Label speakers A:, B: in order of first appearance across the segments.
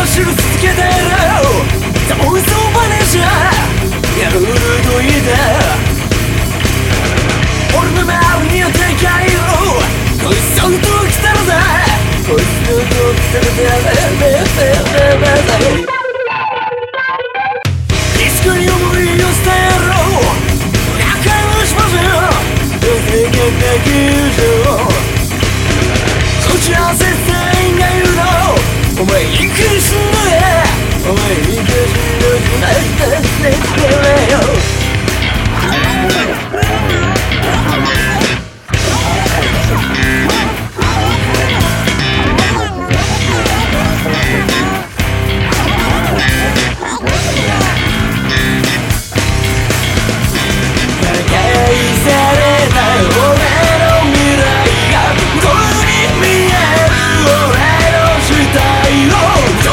A: を知続けてる The voice of manager やるのいいで俺の周りにはでかいよこいつ相当きたらだこいつの動きたらだめめめめめめディスクに思いを捨てろ仲良しましょう Don't think I'm making you こじらせの Oh!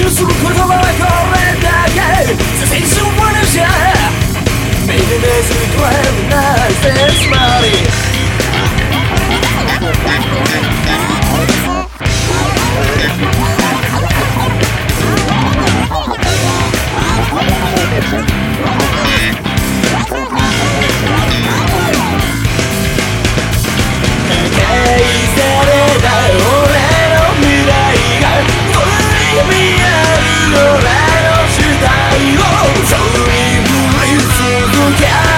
A: 口にする言葉はこれだけ The things you wanna share Maybe there's a twelve nights hey 这一路累死